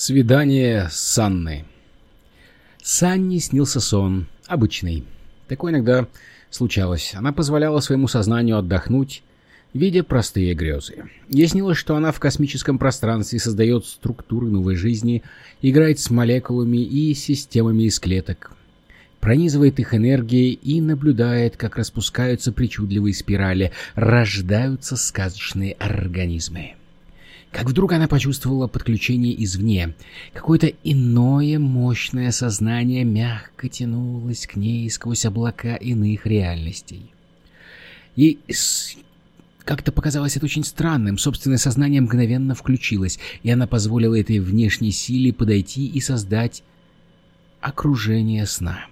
Свидание с Анной. Санне снился сон. Обычный. Такое иногда случалось. Она позволяла своему сознанию отдохнуть, видя простые грезы. Ей снилось, что она в космическом пространстве создает структуры новой жизни, играет с молекулами и системами из клеток, пронизывает их энергией и наблюдает, как распускаются причудливые спирали, рождаются сказочные организмы. Как вдруг она почувствовала подключение извне. Какое-то иное мощное сознание мягко тянулось к ней сквозь облака иных реальностей. Ей как-то показалось это очень странным. Собственное сознание мгновенно включилось, и она позволила этой внешней силе подойти и создать окружение сна.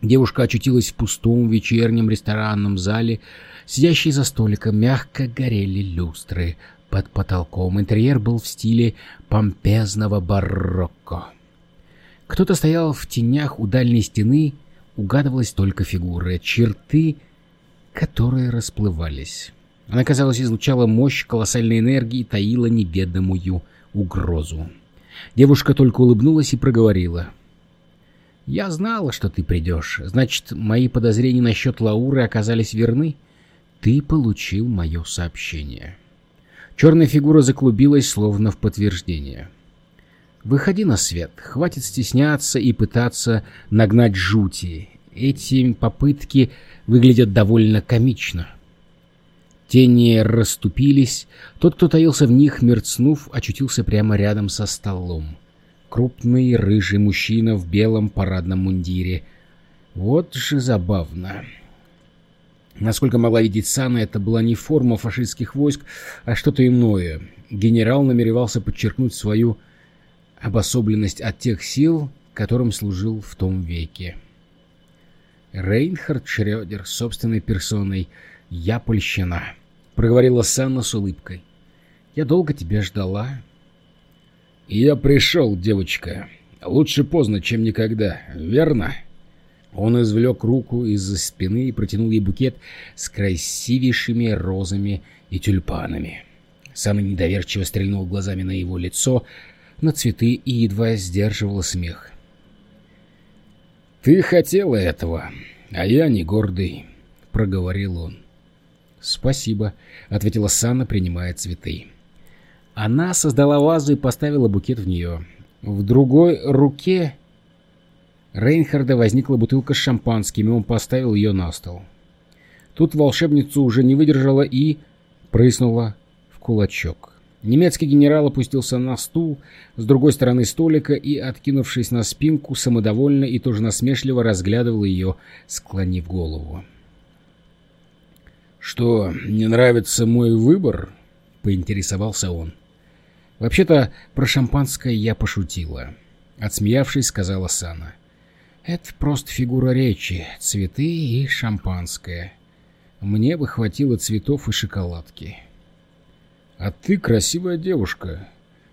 Девушка очутилась в пустом вечернем ресторанном зале. Сидящие за столиком мягко горели люстры — под потолком. Интерьер был в стиле помпезного барокко. Кто-то стоял в тенях у дальней стены, угадывалась только фигура, черты, которые расплывались. Она, казалось, излучала мощь колоссальной энергии и таила неведомую угрозу. Девушка только улыбнулась и проговорила. «Я знала, что ты придешь. Значит, мои подозрения насчет Лауры оказались верны. Ты получил мое сообщение». Черная фигура заклубилась, словно в подтверждение. «Выходи на свет. Хватит стесняться и пытаться нагнать жути. Эти попытки выглядят довольно комично». Тени расступились. Тот, кто таился в них, мерцнув, очутился прямо рядом со столом. Крупный рыжий мужчина в белом парадном мундире. Вот же забавно. Насколько могла видеть Сана, это была не форма фашистских войск, а что-то иное. Генерал намеревался подчеркнуть свою обособленность от тех сил, которым служил в том веке. Рейнхард Шрёдер собственной персоной «Я польщена», — проговорила Санна с улыбкой. «Я долго тебя ждала». «Я пришел, девочка. Лучше поздно, чем никогда, верно?» Он извлек руку из-за спины и протянул ей букет с красивейшими розами и тюльпанами. Сам недоверчиво стрельнул глазами на его лицо, на цветы и едва сдерживал смех. «Ты хотела этого, а я не гордый», — проговорил он. «Спасибо», — ответила Санна, принимая цветы. Она создала вазу и поставила букет в нее. В другой руке Рейнхарда возникла бутылка с шампанским, и он поставил ее на стол. Тут волшебницу уже не выдержала и прыснула в кулачок. Немецкий генерал опустился на стул с другой стороны столика и, откинувшись на спинку, самодовольно и тоже насмешливо разглядывал ее, склонив голову. «Что, не нравится мой выбор?» — поинтересовался он. «Вообще-то про шампанское я пошутила», — отсмеявшись, сказала Сана. — это просто фигура речи, цветы и шампанское. Мне бы хватило цветов и шоколадки. «А ты красивая девушка.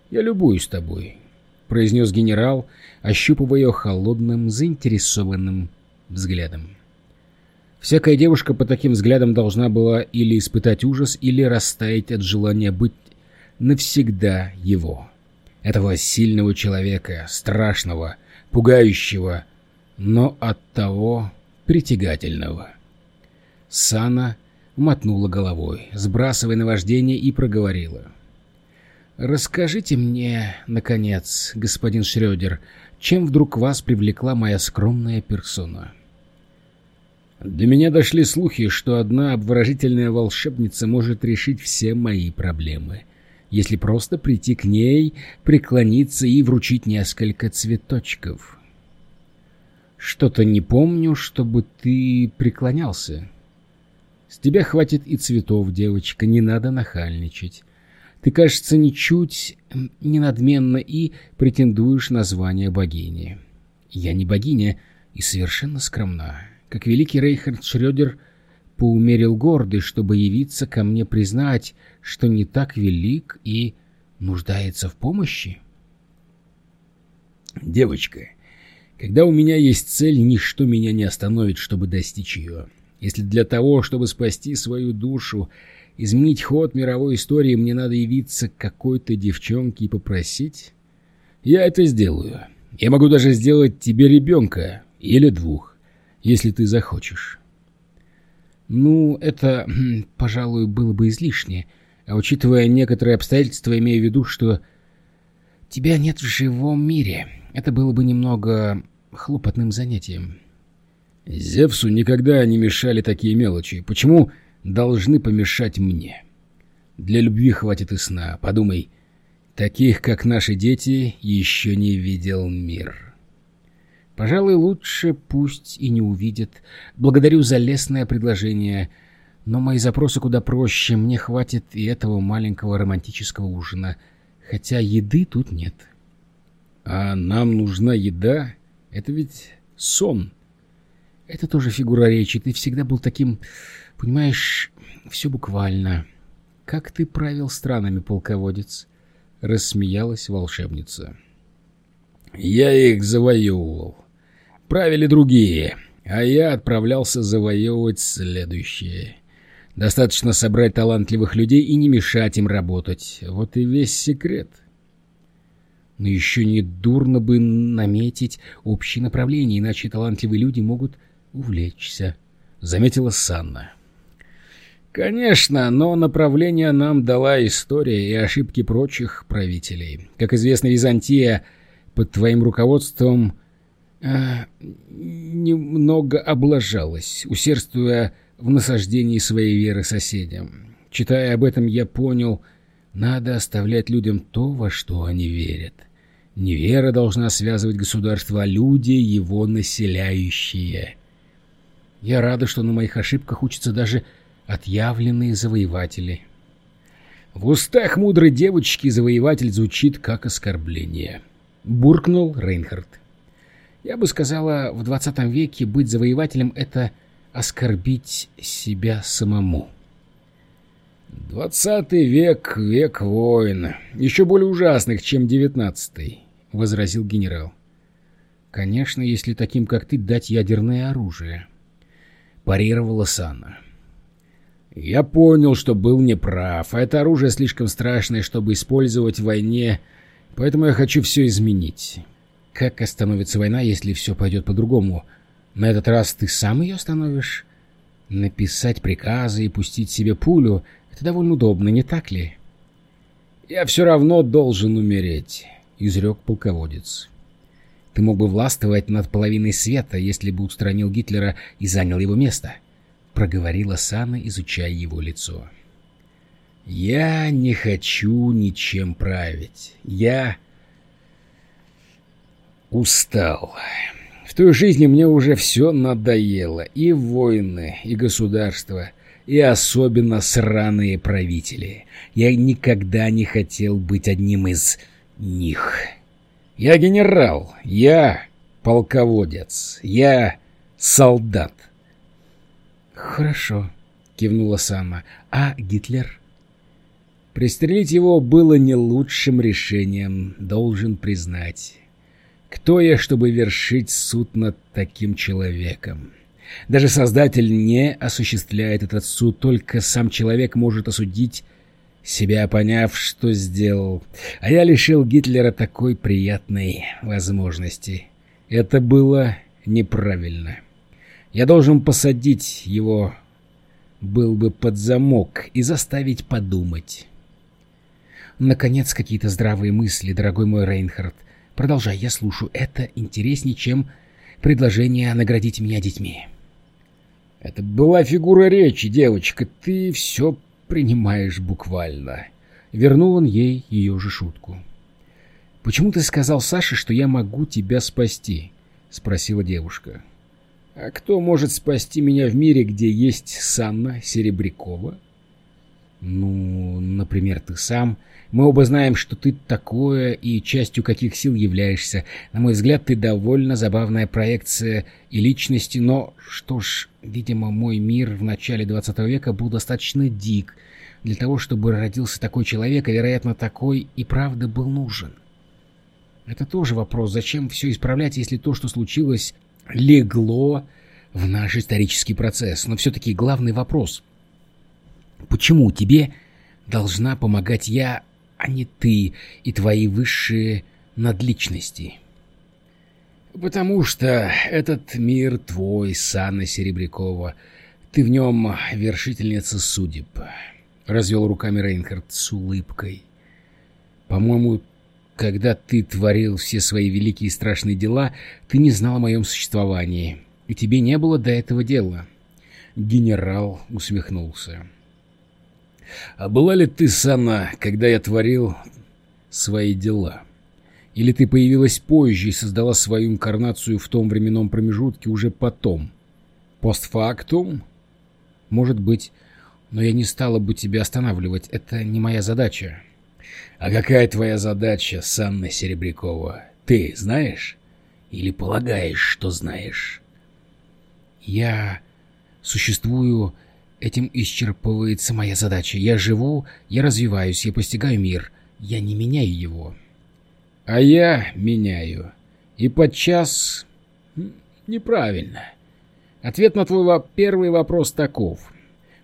Я любуюсь тобой», — произнес генерал, ощупывая ее холодным, заинтересованным взглядом. Всякая девушка по таким взглядам должна была или испытать ужас, или растаять от желания быть навсегда его. Этого сильного человека, страшного, пугающего, но от того притягательного. Сана мотнула головой, сбрасывая наваждение, и проговорила. «Расскажите мне, наконец, господин Шрёдер, чем вдруг вас привлекла моя скромная персона?» До меня дошли слухи, что одна обворожительная волшебница может решить все мои проблемы, если просто прийти к ней, преклониться и вручить несколько цветочков. Что-то не помню, чтобы ты преклонялся. С тебя хватит и цветов, девочка, не надо нахальничать. Ты, кажется, ничуть не надменна и претендуешь на звание богини. Я не богиня и совершенно скромна. Как великий Рейхард Шрёдер поумерил гордость, чтобы явиться ко мне признать, что не так велик и нуждается в помощи. Девочка, когда у меня есть цель, ничто меня не остановит, чтобы достичь ее. Если для того, чтобы спасти свою душу, изменить ход мировой истории, мне надо явиться к какой-то девчонке и попросить, Я это сделаю. Я могу даже сделать тебе ребенка или двух, если ты захочешь. Ну, это, пожалуй, было бы излишне. А учитывая некоторые обстоятельства, имею в виду, что тебя нет в живом мире, это было бы немного хлопотным занятием. Зевсу никогда не мешали такие мелочи. Почему должны помешать мне? Для любви хватит и сна. Подумай, таких, как наши дети, еще не видел мир. Пожалуй, лучше пусть и не увидят. Благодарю за лестное предложение, но мои запросы куда проще. Мне хватит и этого маленького романтического ужина, хотя еды тут нет. А нам нужна еда? Это ведь сон. Это тоже фигура речи. Ты всегда был таким, понимаешь, все буквально. Как ты правил странами, полководец? Рассмеялась волшебница. Я их завоевывал. Правили другие, а я отправлялся завоевывать следующее. Достаточно собрать талантливых людей и не мешать им работать. Вот и весь секрет. Но еще не дурно бы наметить общее направление, иначе талантливые люди могут увлечься, — заметила Санна. Конечно, но направление нам дала история и ошибки прочих правителей. Как известно, Византия под твоим руководством э, немного облажалась, усердствуя в насаждении своей веры соседям. Читая об этом, я понял, надо оставлять людям то, во что они верят. Не вера должна связывать государство, а люди, его населяющие. Я рада, что на моих ошибках учатся даже отъявленные завоеватели. В устах мудрой девочки завоеватель звучит как оскорбление. Буркнул Рейнхард. Я бы сказала, в двадцатом веке быть завоевателем — это оскорбить себя самому. «Двадцатый век — век войн, еще более ужасных, чем девятнадцатый», — возразил генерал. «Конечно, если таким, как ты, дать ядерное оружие», — парировала Санна. «Я понял, что был неправ, а это оружие слишком страшное, чтобы использовать в войне, поэтому я хочу все изменить». «Как остановится война, если все пойдет по-другому? На этот раз ты сам ее остановишь?» «Написать приказы и пустить себе пулю — это довольно удобно, не так ли?» «Я все равно должен умереть», — изрек полководец. Ты мог бы властвовать над половиной света, если бы устранил Гитлера и занял его место, — проговорила Сана, изучая его лицо. «Я не хочу ничем править. Я устал. В той жизни мне уже все надоело. И войны, и государства, и особенно сраные правители. Я никогда не хотел быть одним из них». Я генерал, я полководец, я солдат. Хорошо, кивнула Сама. А Гитлер? Пристрелить его было не лучшим решением, должен признать. Кто я, чтобы вершить суд над таким человеком? Даже Создатель не осуществляет этот суд, только сам человек может осудить себя поняв, что сделал. А я лишил Гитлера такой приятной возможности. Это было неправильно. Я должен посадить его, был бы под замок, и заставить подумать. Наконец, какие-то здравые мысли, дорогой мой Рейнхард. Продолжай, я слушаю. Это интереснее, чем предложение наградить меня детьми. Это была фигура речи, девочка. Ты все принимаешь буквально. Вернул он ей ее же шутку. «Почему ты сказал Саше, что я могу тебя спасти?» — спросила девушка. «А кто может спасти меня в мире, где есть Санна Серебрякова?» «Ну, например, ты сам. Мы оба знаем, что ты такое и частью каких сил являешься. На мой взгляд, ты довольно забавная проекция и личности, но, что ж, видимо, мой мир в начале 20 века был достаточно дик. Для того, чтобы родился такой человек, а, вероятно, такой и правда был нужен. Это тоже вопрос, зачем все исправлять, если то, что случилось, легло в наш исторический процесс. Но все-таки главный вопрос — Почему тебе должна помогать я, а не ты и твои высшие надличности. Потому что этот мир твой, Санна Серебрякова. Ты в нем вершительница судеб. Развел руками Рейнхард с улыбкой. По-моему, когда ты творил все свои великие и страшные дела, ты не знал о моем существовании, и тебе не было до этого дела. Генерал усмехнулся. А была ли ты, Санна, когда я творил свои дела? Или ты появилась позже и создала свою инкарнацию в том временном промежутке уже потом? Постфактум? Может быть, но я не стала бы тебя останавливать, это не моя задача. А какая твоя задача, Санна Серебрякова? Ты знаешь? Или полагаешь, что знаешь? Я существую, этим исчерпывается моя задача. Я живу, я развиваюсь, я постигаю мир. Я не меняю его. А я меняю. И подчас... Неправильно. Ответ на твой первый вопрос таков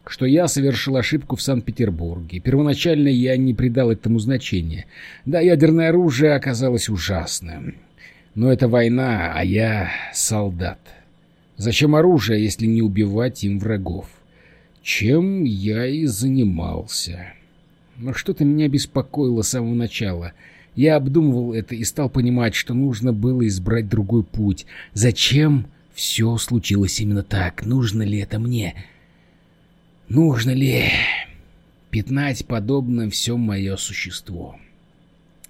что я совершил ошибку в Санкт-Петербурге. Первоначально я не придал этому значения. Да, ядерное оружие оказалось ужасным. Но это война, а я солдат. Зачем оружие, если не убивать им врагов? Чем я и занимался. Но что-то меня беспокоило с самого начала. Я обдумывал это и стал понимать, что нужно было избрать другой путь. Зачем все случилось именно так? Нужно ли это мне? Нужно ли пятнать подобно все мое существо?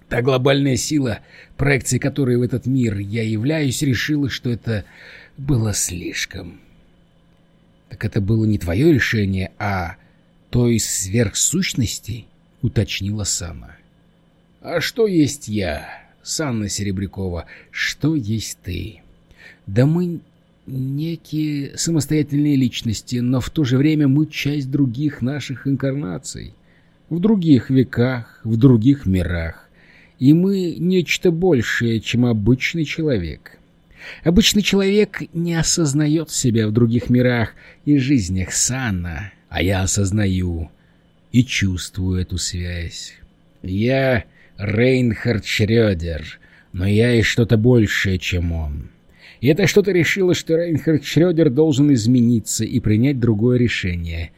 Та глобальная сила, проекции которой в этот мир я являюсь, решила, что это было слишком. Так это было не твое решение, а той сверхсущности, уточнила Сана. А что есть я, Санна Серебрякова, что есть ты? Да мы некие самостоятельные личности, но в то же время мы часть других наших инкарнаций, в других веках, в других мирах. И мы нечто большее, чем обычный человек. Обычный человек не осознает себя в других мирах и жизнях Санна, а я осознаю и чувствую эту связь. Я Рейнхард Шрёдер, но я и что-то большее, чем он. И это что-то решило, что Рейнхард Шрёдер должен измениться и принять другое решение.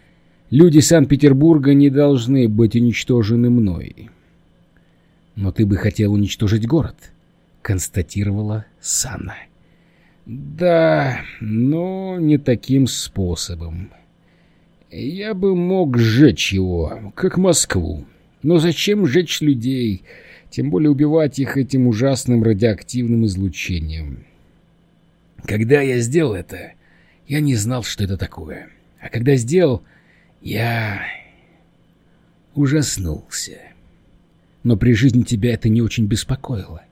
Люди Санкт-Петербурга не должны быть уничтожены мной. «Но ты бы хотел уничтожить город», — констатировала Санна. «Да, но не таким способом. Я бы мог сжечь его, как Москву. Но зачем сжечь людей, тем более убивать их этим ужасным радиоактивным излучением?» Когда я сделал это, я не знал, что это такое. А когда сделал, я ужаснулся. Но при жизни тебя это не очень беспокоило.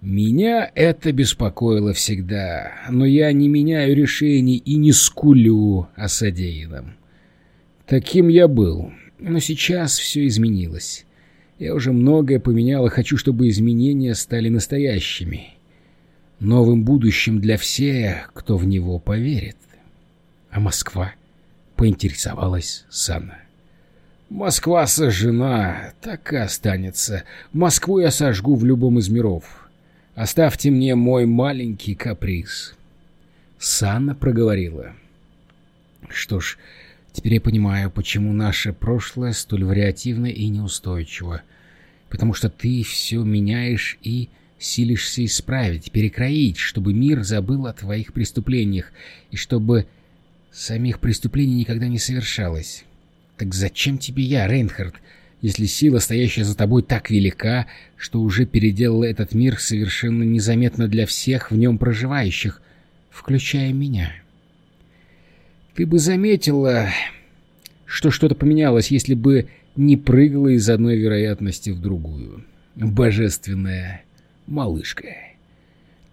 Меня это беспокоило всегда, но я не меняю решений и не скулю о содеянном. Таким я был, но сейчас все изменилось. Я уже многое поменял и хочу, чтобы изменения стали настоящими новым будущим для всех, кто в него поверит. А Москва поинтересовалась Санна. «Москва сожжена, так и останется. Москву я сожгу в любом из миров. Оставьте мне мой маленький каприз». Санна проговорила. «Что ж, теперь я понимаю, почему наше прошлое столь вариативно и неустойчиво. Потому что ты все меняешь и силишься исправить, перекроить, чтобы мир забыл о твоих преступлениях и чтобы самих преступлений никогда не совершалось. Так зачем тебе я, Рейнхард, если сила, стоящая за тобой, так велика, что уже переделала этот мир совершенно незаметно для всех в нем проживающих, включая меня? Ты бы заметила, что что-то поменялось, если бы не прыгала из одной вероятности в другую. Божественная малышка.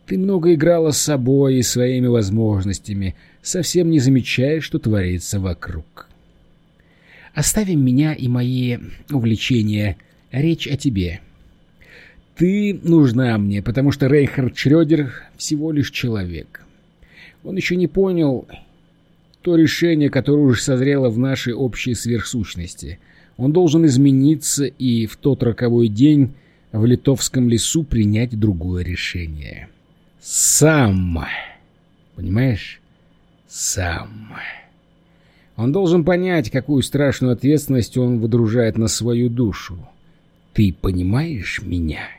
Ты много играла с собой и своими возможностями, совсем не замечая, что творится вокруг. Оставим меня и мои увлечения. Речь о тебе. Ты нужна мне, потому что Рейхард Шрёдер всего лишь человек. Он еще не понял то решение, которое уже созрело в нашей общей сверхсущности. Он должен измениться, и в тот роковой день в литовском лесу принять другое решение. Сам. Понимаешь? Сам. Он должен понять, какую страшную ответственность он выдружает на свою душу. Ты понимаешь меня?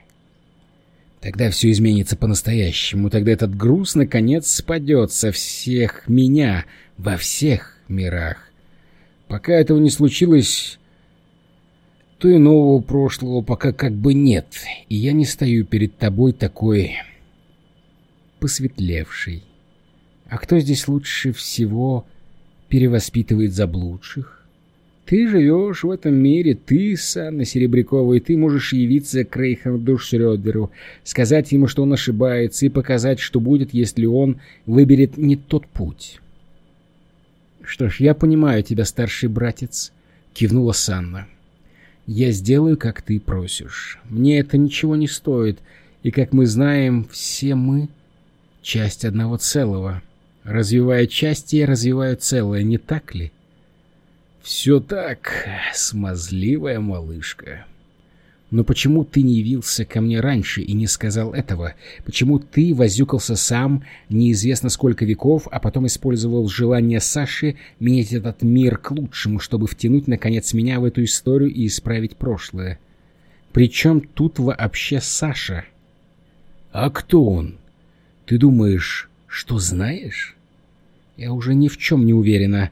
Тогда все изменится по-настоящему. Тогда этот груз, наконец, спадет со всех меня во всех мирах. Пока этого не случилось, то и нового прошлого пока как бы нет, и я не стою перед тобой такой посветлевший. А кто здесь лучше всего перевоспитывает заблудших? Ты живешь в этом мире, ты, Санна Серебрякова, ты можешь явиться к Рейхарду Шрёдеру, сказать ему, что он ошибается, и показать, что будет, если он выберет не тот путь. «Что ж, я понимаю тебя, старший братец», — кивнула Санна. «Я сделаю, как ты просишь. Мне это ничего не стоит, и, как мы знаем, все мы — часть одного целого. Развивая части, я развиваю целое, не так ли?» «Все так, смазливая малышка». «Но почему ты не явился ко мне раньше и не сказал этого? Почему ты возюкался сам неизвестно сколько веков, а потом использовал желание Саши менять этот мир к лучшему, чтобы втянуть, наконец, меня в эту историю и исправить прошлое? Причем тут вообще Саша?» «А кто он? Ты думаешь, что знаешь?» «Я уже ни в чем не уверена».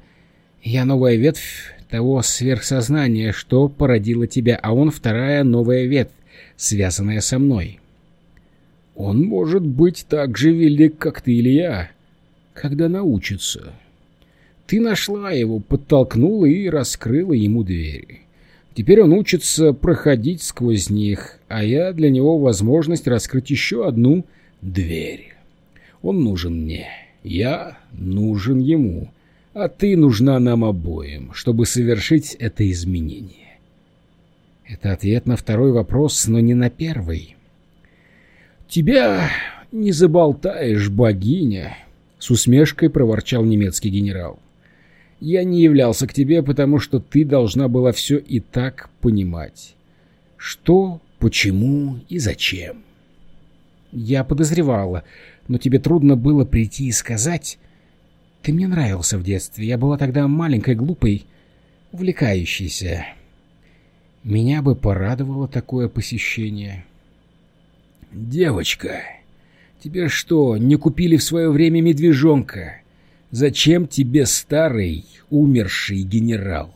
Я новая ветвь того сверхсознания, что породило тебя, а он вторая новая ветвь, связанная со мной. Он может быть так же велик, как ты или я, когда научится. Ты нашла его, подтолкнула и раскрыла ему двери. Теперь он учится проходить сквозь них, а я для него возможность раскрыть еще одну дверь. Он нужен мне, я нужен ему а ты нужна нам обоим, чтобы совершить это изменение. Это ответ на второй вопрос, но не на первый. «Тебя не заболтаешь, богиня!» — с усмешкой проворчал немецкий генерал. «Я не являлся к тебе, потому что ты должна была все и так понимать. Что, почему и зачем?» «Я подозревала, но тебе трудно было прийти и сказать...» Ты мне нравился в детстве. Я была тогда маленькой, глупой, увлекающейся. Меня бы порадовало такое посещение. Девочка, тебе что, не купили в свое время медвежонка? Зачем тебе старый, умерший генерал?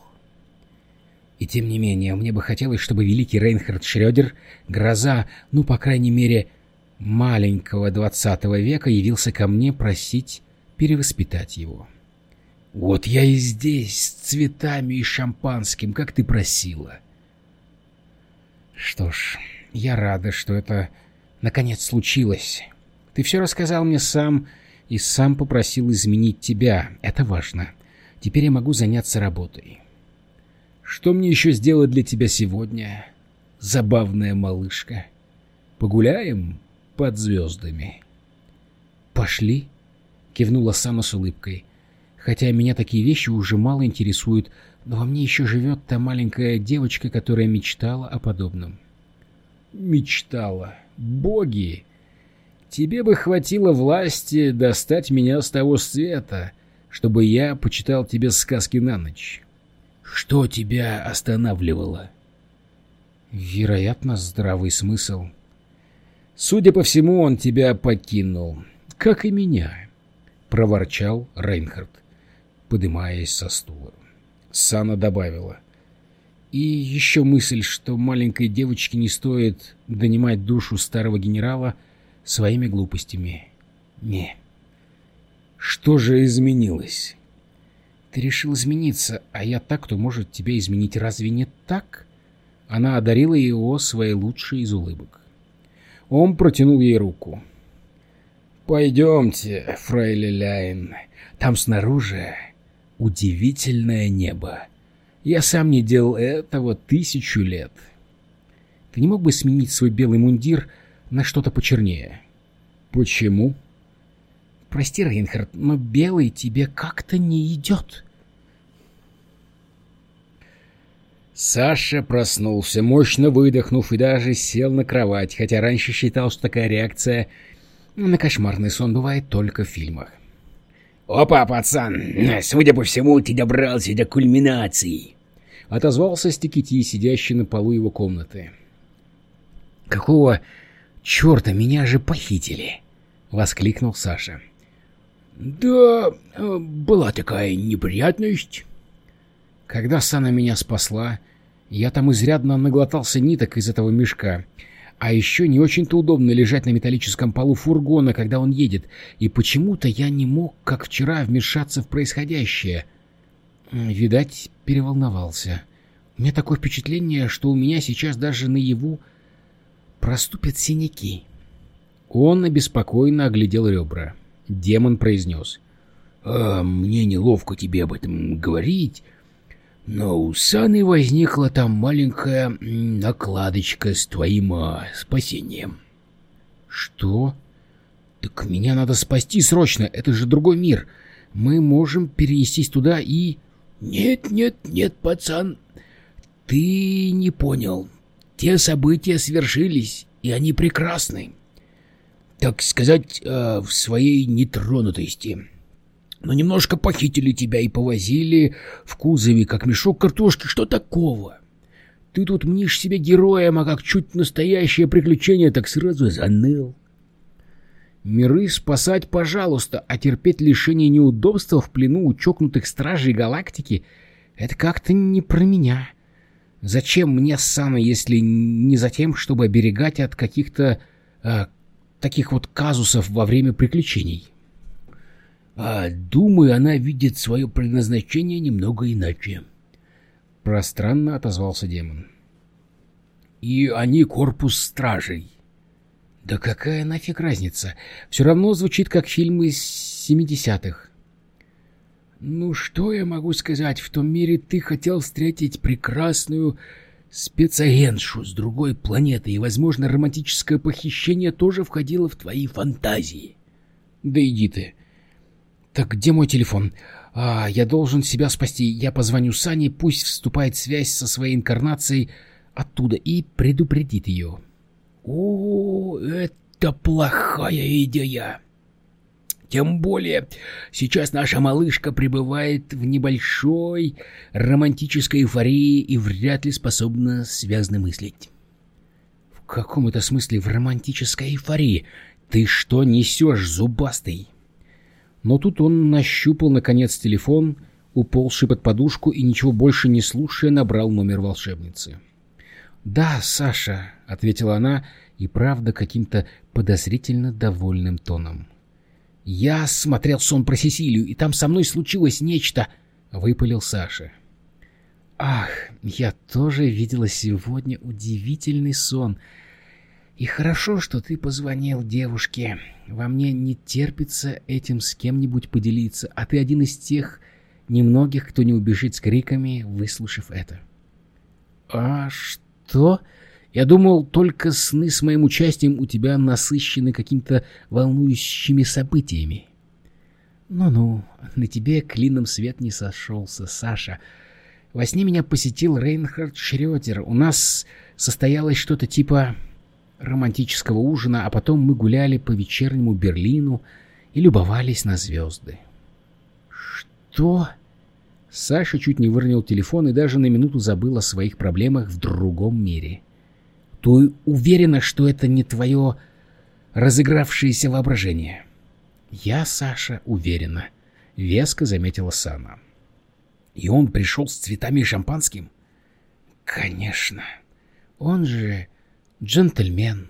И тем не менее, мне бы хотелось, чтобы великий Рейнхард Шрёдер, гроза, ну, по крайней мере, маленького двадцатого века, явился ко мне просить перевоспитать его. «Вот я и здесь, с цветами и шампанским, как ты просила». «Что ж, я рада, что это наконец случилось. Ты все рассказал мне сам и сам попросил изменить тебя. Это важно. Теперь я могу заняться работой». «Что мне еще сделать для тебя сегодня, забавная малышка? Погуляем под звездами?» «Пошли», кивнула Сама с улыбкой. Хотя меня такие вещи уже мало интересуют, но во мне еще живет та маленькая девочка, которая мечтала о подобном. Мечтала. Боги! Тебе бы хватило власти достать меня с того света, чтобы я почитал тебе сказки на ночь. Что тебя останавливало? Вероятно, здравый смысл. Судя по всему, он тебя покинул, как и меня. — проворчал Рейнхард, подымаясь со стула. Сана добавила. «И еще мысль, что маленькой девочке не стоит донимать душу старого генерала своими глупостями. Не. Что же изменилось?» «Ты решил измениться, а я так, кто может тебя изменить. Разве не так?» Она одарила его своей лучшей из улыбок. Он протянул ей руку. «Пойдемте, фрейли Ляйн, там снаружи удивительное небо. Я сам не делал этого тысячу лет. Ты не мог бы сменить свой белый мундир на что-то почернее?» «Почему?» «Прости, Рейнхард, но белый тебе как-то не идет». Саша проснулся, мощно выдохнув, и даже сел на кровать, хотя раньше считал, что такая реакция на кошмарный сон бывает только в фильмах. «Опа, пацан! Судя по всему, ты добрался до кульминации!» Отозвался Стикити, сидящий на полу его комнаты. «Какого черта меня же похитили?» — воскликнул Саша. «Да, э, была такая неприятность». Когда Сана меня спасла, я там изрядно наглотался ниток из этого мешка. А еще не очень-то удобно лежать на металлическом полу фургона, когда он едет, и почему-то я не мог, как вчера, вмешаться в происходящее. Видать, переволновался. У меня такое впечатление, что у меня сейчас даже наяву проступят синяки. Он обеспокоенно оглядел ребра. Демон произнес. «А, «Мне неловко тебе об этом говорить, но у Саны возникла там маленькая накладочка с твоим а, спасением. Что? Так меня надо спасти срочно, это же другой мир. Мы можем перенестись туда и... Нет, нет, нет, пацан, ты не понял. Те события свершились, и они прекрасны. Так сказать, э, в своей нетронутости но немножко похитили тебя и повозили в кузове, как мешок картошки. Что такого? Ты тут мнишь себе героем, а как чуть настоящее приключение, так сразу заныл. Миры спасать, пожалуйста, а терпеть лишение неудобства в плену у чокнутых стражей галактики — это как-то не про меня. Зачем мне Сана, если не за тем, чтобы оберегать от каких-то э, таких вот казусов во время приключений?» А, думаю, она видит свое предназначение немного иначе. Пространно отозвался демон. И они корпус стражей. Да какая нафиг разница? Все равно звучит как фильм из семидесятых. Ну что я могу сказать? В том мире ты хотел встретить прекрасную спецагентшу с другой планеты, и, возможно, романтическое похищение тоже входило в твои фантазии. Да иди ты. «Так где мой телефон? А, я должен себя спасти. Я позвоню Сане, пусть вступает в связь со своей инкарнацией оттуда и предупредит ее». «О, это плохая идея!» Тем более, сейчас наша малышка пребывает в небольшой романтической эйфории и вряд ли способна связно мыслить. В каком это смысле в романтической эйфории? Ты что несешь, зубастый? Но тут он нащупал, наконец, телефон, уползший под подушку и, ничего больше не слушая, набрал номер волшебницы. «Да, Саша», — ответила она, и правда каким-то подозрительно довольным тоном. «Я смотрел сон про Сесилию, и там со мной случилось нечто», — выпалил Саша. «Ах, я тоже видела сегодня удивительный сон», и хорошо, что ты позвонил девушке. Во мне не терпится этим с кем-нибудь поделиться, а ты один из тех немногих, кто не убежит с криками, выслушав это. А что? Я думал, только сны с моим участием у тебя насыщены какими-то волнующими событиями. Ну-ну, на тебе клином свет не сошелся, Саша. Во сне меня посетил Рейнхард Шрёдер. У нас состоялось что-то типа романтического ужина, а потом мы гуляли по вечернему Берлину и любовались на звезды. Что? Саша чуть не выронил телефон и даже на минуту забыл о своих проблемах в другом мире. Ты уверена, что это не твое разыгравшееся воображение? Я, Саша, уверена, веско заметила Сана. И он пришел с цветами и шампанским? Конечно. Он же джентльмен.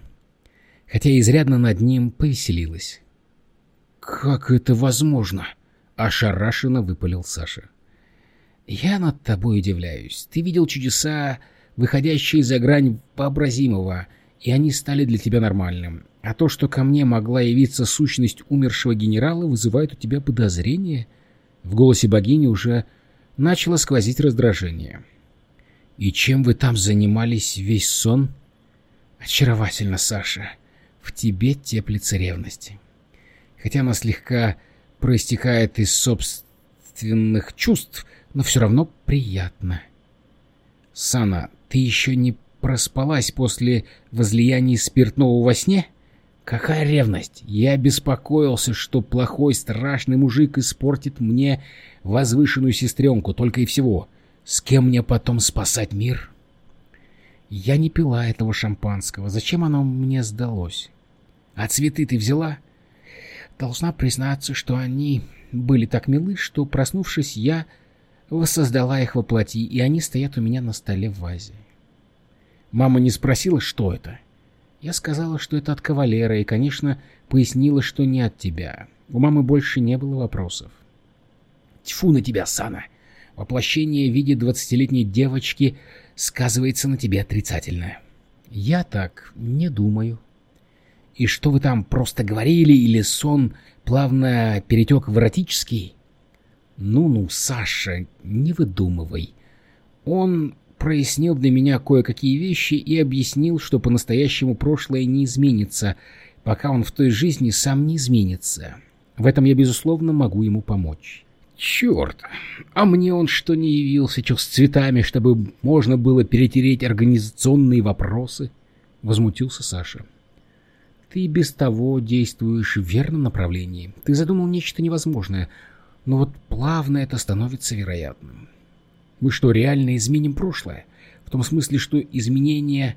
Хотя изрядно над ним повеселилась. «Как это возможно?» — ошарашенно выпалил Саша. «Я над тобой удивляюсь. Ты видел чудеса, выходящие за грань вообразимого, и они стали для тебя нормальным. А то, что ко мне могла явиться сущность умершего генерала, вызывает у тебя подозрение?» В голосе богини уже начало сквозить раздражение. «И чем вы там занимались весь сон?» Очаровательно, Саша. В тебе теплится ревность. Хотя она слегка проистекает из собственных чувств, но все равно приятно. Сана, ты еще не проспалась после возлияния спиртного во сне? Какая ревность! Я беспокоился, что плохой страшный мужик испортит мне возвышенную сестренку, только и всего. С кем мне потом спасать мир? Я не пила этого шампанского. Зачем оно мне сдалось? А цветы ты взяла? Должна признаться, что они были так милы, что, проснувшись, я воссоздала их во плоти, и они стоят у меня на столе в вазе. Мама не спросила, что это. Я сказала, что это от кавалера, и, конечно, пояснила, что не от тебя. У мамы больше не было вопросов. Тьфу на тебя, Сана! Воплощение в виде двадцатилетней девочки сказывается на тебе отрицательно. Я так не думаю. И что вы там просто говорили, или сон плавно перетек в эротический? Ну-ну, Саша, не выдумывай. Он прояснил для меня кое-какие вещи и объяснил, что по-настоящему прошлое не изменится, пока он в той жизни сам не изменится. В этом я, безусловно, могу ему помочь. Черт! А мне он что не явился, чё с цветами, чтобы можно было перетереть организационные вопросы? Возмутился Саша. Ты без того действуешь в верном направлении. Ты задумал нечто невозможное, но вот плавно это становится вероятным. Мы что, реально изменим прошлое? В том смысле, что изменения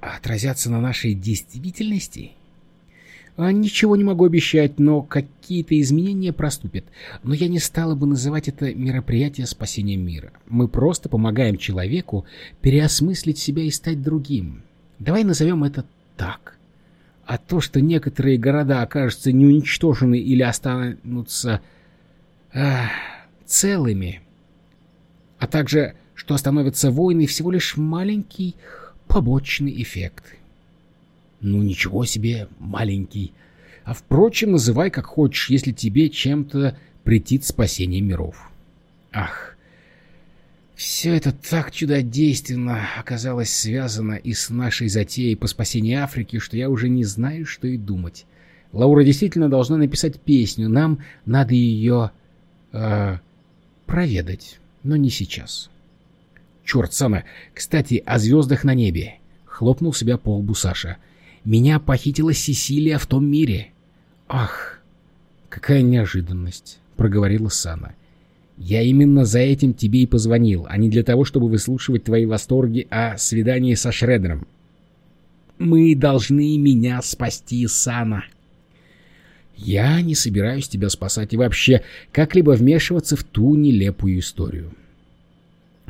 отразятся на нашей действительности? А, ничего не могу обещать, но какие-то изменения проступят. Но я не стала бы называть это мероприятие спасения мира. Мы просто помогаем человеку переосмыслить себя и стать другим. Давай назовем это так. А то, что некоторые города окажутся не или останутся а, целыми, а также, что остановятся войны, всего лишь маленький побочный эффект. Ну ничего себе, маленький. А впрочем, называй как хочешь, если тебе чем-то претит спасение миров. Ах, все это так чудодейственно оказалось связано и с нашей затеей по спасению Африки, что я уже не знаю, что и думать. Лаура действительно должна написать песню, нам надо ее э, проведать но не сейчас. Черт, Сана, кстати, о звездах на небе. Хлопнул себя по лбу Саша. Меня похитила Сесилия в том мире. Ах, какая неожиданность, проговорила Сана. Я именно за этим тебе и позвонил, а не для того, чтобы выслушивать твои восторги о свидании со Шредером. Мы должны меня спасти, Сана. Я не собираюсь тебя спасать и вообще как-либо вмешиваться в ту нелепую историю.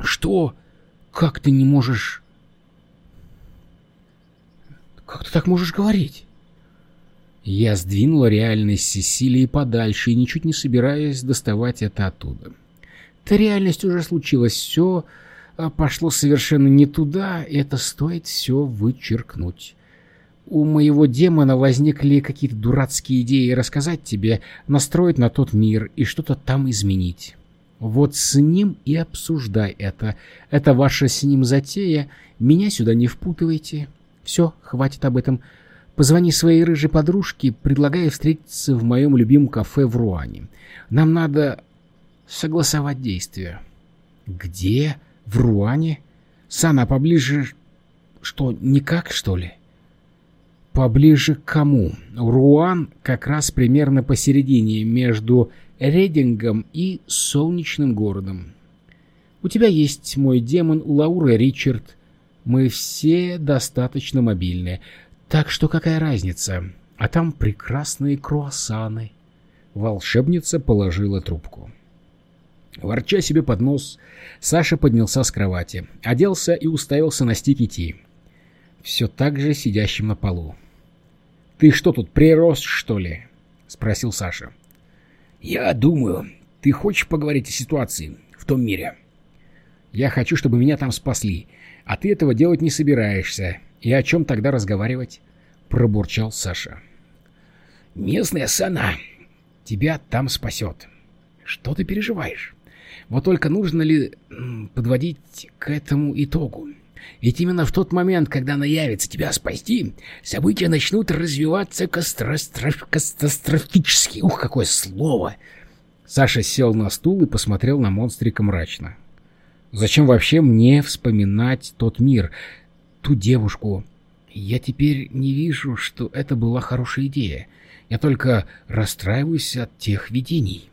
Что? Как ты не можешь... Как ты так можешь говорить? Я сдвинула реальность Сесилии подальше и ничуть не собираюсь доставать это оттуда. Та реальность уже случилась, все а, пошло совершенно не туда, и это стоит все вычеркнуть у моего демона возникли какие-то дурацкие идеи рассказать тебе, настроить на тот мир и что-то там изменить. Вот с ним и обсуждай это. Это ваша с ним затея. Меня сюда не впутывайте. Все, хватит об этом. Позвони своей рыжей подружке, предлагая встретиться в моем любимом кафе в Руане. Нам надо согласовать действия. Где? В Руане? Сана, поближе... Что, никак, что ли? — Поближе к кому? Руан как раз примерно посередине между Редингом и Солнечным городом. У тебя есть мой демон, у Лауры Ричард. Мы все достаточно мобильные. Так что какая разница? А там прекрасные круассаны. Волшебница положила трубку. Ворча себе под нос, Саша поднялся с кровати, оделся и уставился на стики Ти, все так же сидящим на полу. «Ты что тут, прирос, что ли?» — спросил Саша. «Я думаю, ты хочешь поговорить о ситуации в том мире?» «Я хочу, чтобы меня там спасли, а ты этого делать не собираешься. И о чем тогда разговаривать?» — пробурчал Саша. «Местная сана тебя там спасет. Что ты переживаешь? Вот только нужно ли подводить к этому итогу?» Ведь именно в тот момент, когда она явится тебя спасти, события начнут развиваться катастрофически. Ух, какое слово! Саша сел на стул и посмотрел на монстрика мрачно. Зачем вообще мне вспоминать тот мир, ту девушку? Я теперь не вижу, что это была хорошая идея. Я только расстраиваюсь от тех видений.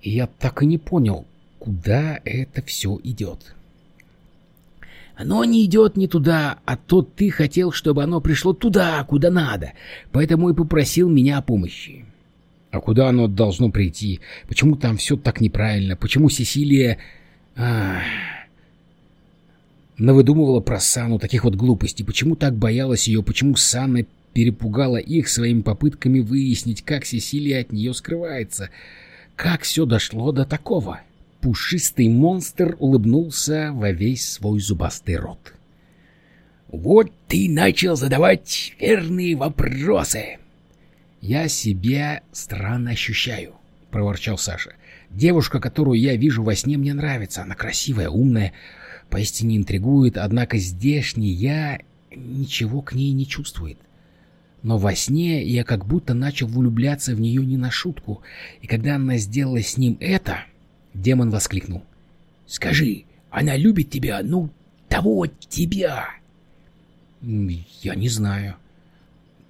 И я так и не понял, куда это все идет. Оно не идет не туда, а то ты хотел, чтобы оно пришло туда, куда надо, поэтому и попросил меня о помощи. А куда оно должно прийти? Почему там все так неправильно? Почему Сесилия... А... Навыдумывала про Сану таких вот глупостей. Почему так боялась ее? Почему Санна перепугала их своими попытками выяснить, как Сесилия от нее скрывается? Как все дошло до такого? Пушистый монстр улыбнулся во весь свой зубастый рот. «Вот ты начал задавать верные вопросы!» «Я себя странно ощущаю», — проворчал Саша. «Девушка, которую я вижу во сне, мне нравится. Она красивая, умная, поистине интригует, однако здешний я ничего к ней не чувствует. Но во сне я как будто начал влюбляться в нее не на шутку, и когда она сделала с ним это...» Демон воскликнул. «Скажи, она любит тебя, ну, того тебя?» «Я не знаю»,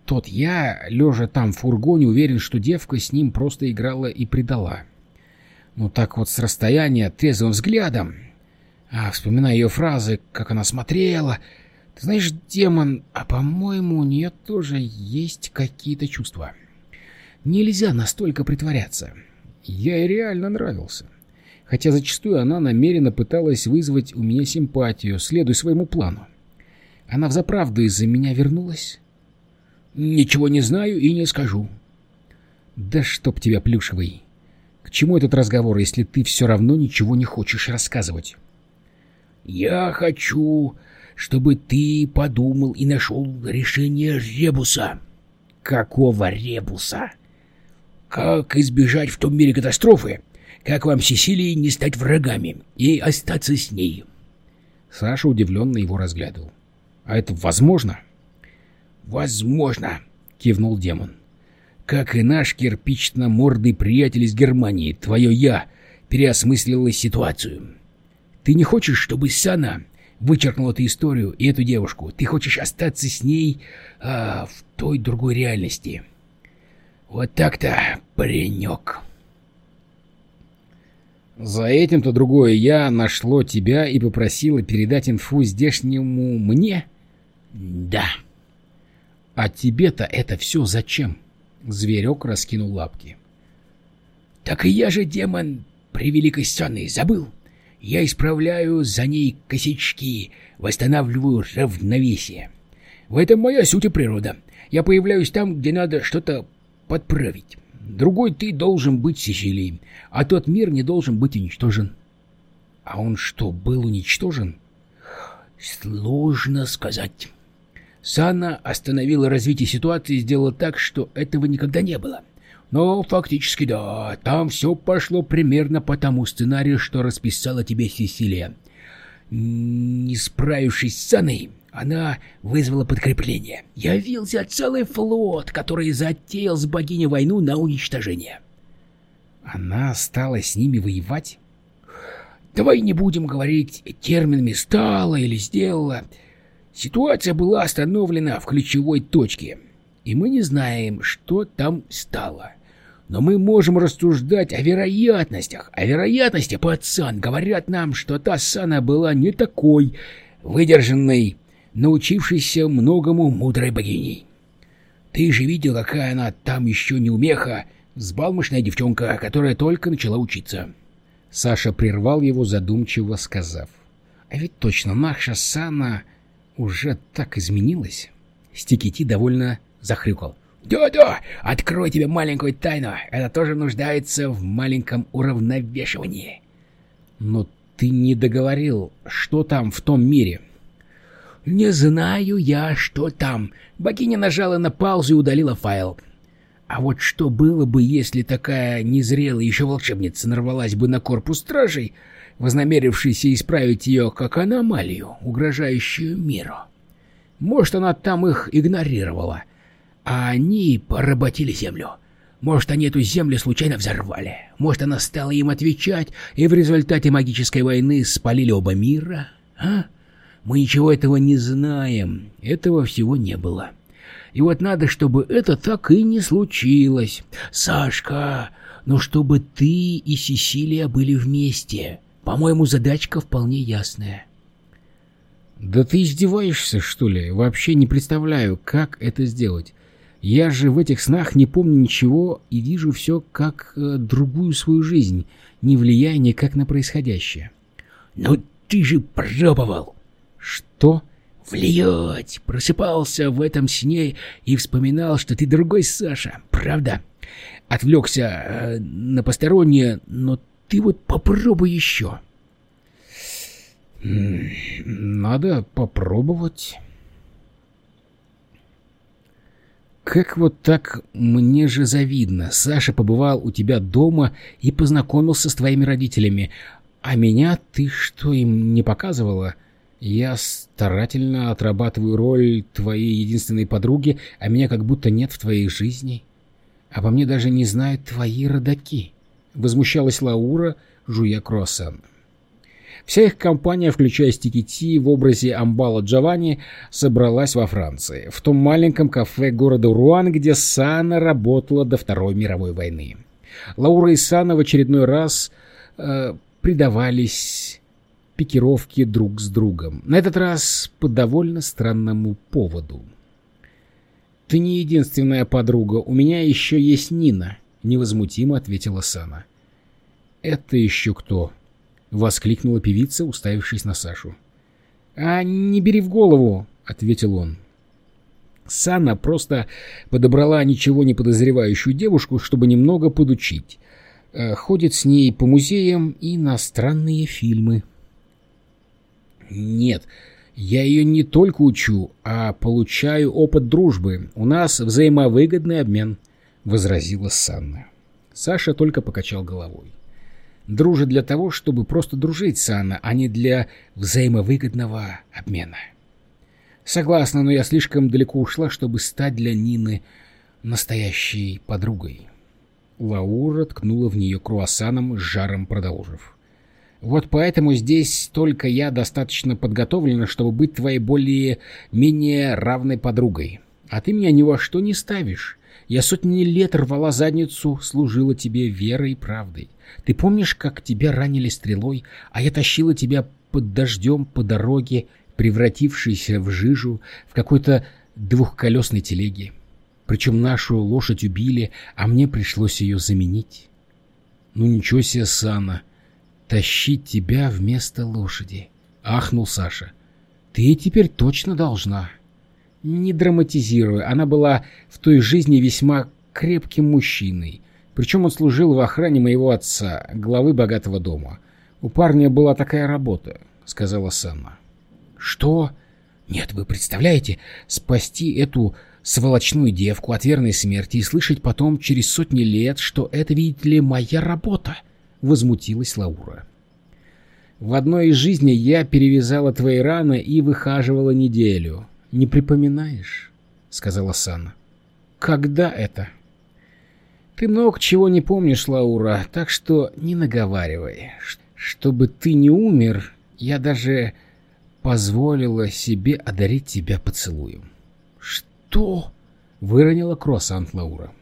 тот я, лежа там в фургоне, уверен, что девка с ним просто играла и предала. Ну так вот с расстояния, трезвым взглядом, а вспоминая ее фразы, как она смотрела... Ты знаешь, демон, а по-моему, у нее тоже есть какие-то чувства. Нельзя настолько притворяться. Я ей реально нравился. Хотя зачастую она намеренно пыталась вызвать у меня симпатию, следуя своему плану. Она взаправду из-за меня вернулась? Ничего не знаю и не скажу. Да чтоб тебя, Плюшевый. К чему этот разговор, если ты все равно ничего не хочешь рассказывать? Я хочу, чтобы ты подумал и нашел решение ребуса. Какого ребуса? Как избежать в том мире катастрофы? Как вам, Сесилии, не стать врагами и остаться с ней? Саша удивленно его разглядывал. А это возможно? — «Возможно», — кивнул демон. «Как и наш кирпично-мордый приятель из Германии, твое «я» переосмыслило ситуацию. Ты не хочешь, чтобы Сана вычеркнула эту историю и эту девушку? Ты хочешь остаться с ней а, в той другой реальности? Вот так-то, паренек». За этим-то другое я нашло тебя и попросила передать инфу здешнему мне? Да. «А тебе-то это все зачем?» Зверек раскинул лапки. «Так и я же, демон, превеликой сцены, забыл. Я исправляю за ней косячки, восстанавливаю равновесие. В этом моя суть и природа. Я появляюсь там, где надо что-то подправить. Другой ты должен быть Сесилией, а тот мир не должен быть уничтожен». «А он что, был уничтожен?» «Сложно сказать». Сана остановила развитие ситуации и сделала так, что этого никогда не было. Но фактически да, там все пошло примерно по тому сценарию, что расписала тебе Сесилия. Не справившись с Саной, она вызвала подкрепление. Явился целый флот, который затеял с богиней войну на уничтожение. Она стала с ними воевать? Давай не будем говорить терминами «стала» или «сделала». Ситуация была остановлена в ключевой точке, и мы не знаем, что там стало. Но мы можем рассуждать о вероятностях. А вероятности, пацан, говорят нам, что та Сана была не такой выдержанной, научившейся многому мудрой богиней. Ты же видел, какая она там еще не умеха, взбалмошная девчонка, которая только начала учиться. Саша прервал его, задумчиво сказав. А ведь точно, наша Сана уже так изменилась. Стикити довольно захрюкал. «Да-да, открой тебе маленькую тайну. Это тоже нуждается в маленьком уравновешивании». «Но ты не договорил, что там в том мире?» «Не знаю я, что там». Богиня нажала на паузу и удалила файл. А вот что было бы, если такая незрелая еще волшебница нарвалась бы на корпус стражей, вознамерившийся исправить ее как аномалию, угрожающую миру. Может, она там их игнорировала, а они поработили землю. Может, они эту землю случайно взорвали. Может, она стала им отвечать, и в результате магической войны спалили оба мира. А? Мы ничего этого не знаем. Этого всего не было. И вот надо, чтобы это так и не случилось. Сашка, ну чтобы ты и Сесилия были вместе. По-моему, задачка вполне ясная. Да ты издеваешься, что ли? Вообще не представляю, как это сделать. Я же в этих снах не помню ничего и вижу все как э, другую свою жизнь, не влияя никак на происходящее. Ну ты же пробовал. Что? Влиять. Просыпался в этом сне и вспоминал, что ты другой Саша. Правда? Отвлекся э, на постороннее, но ты вот попробуй еще. Надо попробовать. Как вот так мне же завидно. Саша побывал у тебя дома и познакомился с твоими родителями. А меня ты что, им не показывала? Я старательно отрабатываю роль твоей единственной подруги, а меня как будто нет в твоей жизни. Обо мне даже не знают твои родаки. Возмущалась Лаура, жуя круассан. Вся их компания, включая Стикити в образе Амбала Джованни, собралась во Франции, в том маленьком кафе города Руан, где Сана работала до Второй мировой войны. Лаура и Сана в очередной раз э, предавались пикировке друг с другом, на этот раз по довольно странному поводу. «Ты не единственная подруга, у меня еще есть Нина», — невозмутимо ответила Сана. «Это еще кто?» — воскликнула певица, уставившись на Сашу. «А не бери в голову», — ответил он. Сана просто подобрала ничего не подозревающую девушку, чтобы немного подучить. Э, ходит с ней по музеям и на странные фильмы. «Нет, я ее не только учу, а получаю опыт дружбы. У нас взаимовыгодный обмен», — возразила Санна. Саша только покачал головой дружит для того, чтобы просто дружить с Анной, а не для взаимовыгодного обмена. Согласна, но я слишком далеко ушла, чтобы стать для Нины настоящей подругой. Лаура ткнула в нее круассаном с жаром продолжив. Вот поэтому здесь только я достаточно подготовлена, чтобы быть твоей более-менее равной подругой. А ты меня ни во что не ставишь. Я сотни лет рвала задницу, служила тебе верой и правдой. Ты помнишь, как тебя ранили стрелой, а я тащила тебя под дождем по дороге, превратившейся в жижу, в какой-то двухколесной телеге? Причем нашу лошадь убили, а мне пришлось ее заменить. Ну ничего себе, Сана, тащить тебя вместо лошади. Ахнул Саша. Ты теперь точно должна. Не драматизируя, она была в той жизни весьма крепким мужчиной, причем он служил в охране моего отца, главы богатого дома. У парня была такая работа, — сказала Санна. Что? Нет, вы представляете, спасти эту сволочную девку от верной смерти и слышать потом через сотни лет, что это, видите ли, моя работа, — возмутилась Лаура. В одной из жизней я перевязала твои раны и выхаживала неделю. Не припоминаешь? — сказала Санна. Когда это? — ты много чего не помнишь, Лаура, так что не наговаривай. Чтобы ты не умер, я даже позволила себе одарить тебя поцелуем. Что? Выронила круассант Лаура.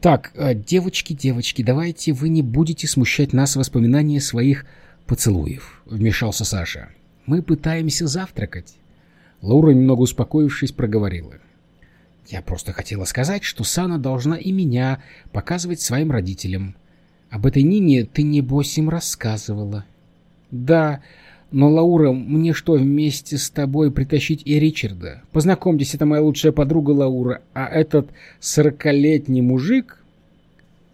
Так, э, девочки, девочки, давайте вы не будете смущать нас воспоминания своих поцелуев, вмешался Саша. Мы пытаемся завтракать. Лаура, немного успокоившись, проговорила. Я просто хотела сказать, что Сана должна и меня показывать своим родителям. Об этой Нине ты, небось, им рассказывала. Да, но, Лаура, мне что, вместе с тобой притащить и Ричарда? Познакомьтесь, это моя лучшая подруга Лаура, а этот сорокалетний мужик...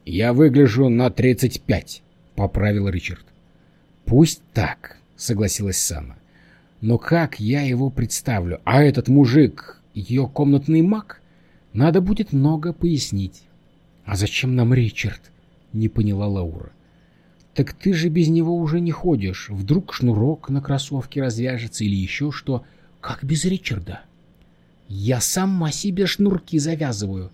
Я выгляжу на тридцать пять, поправил Ричард. Пусть так, согласилась Сана. Но как я его представлю? А этот мужик, ее комнатный маг? Надо будет много пояснить. А зачем нам Ричард? Не поняла Лаура. Так ты же без него уже не ходишь. Вдруг шнурок на кроссовке развяжется или еще что. Как без Ричарда? Я сама себе шнурки завязываю.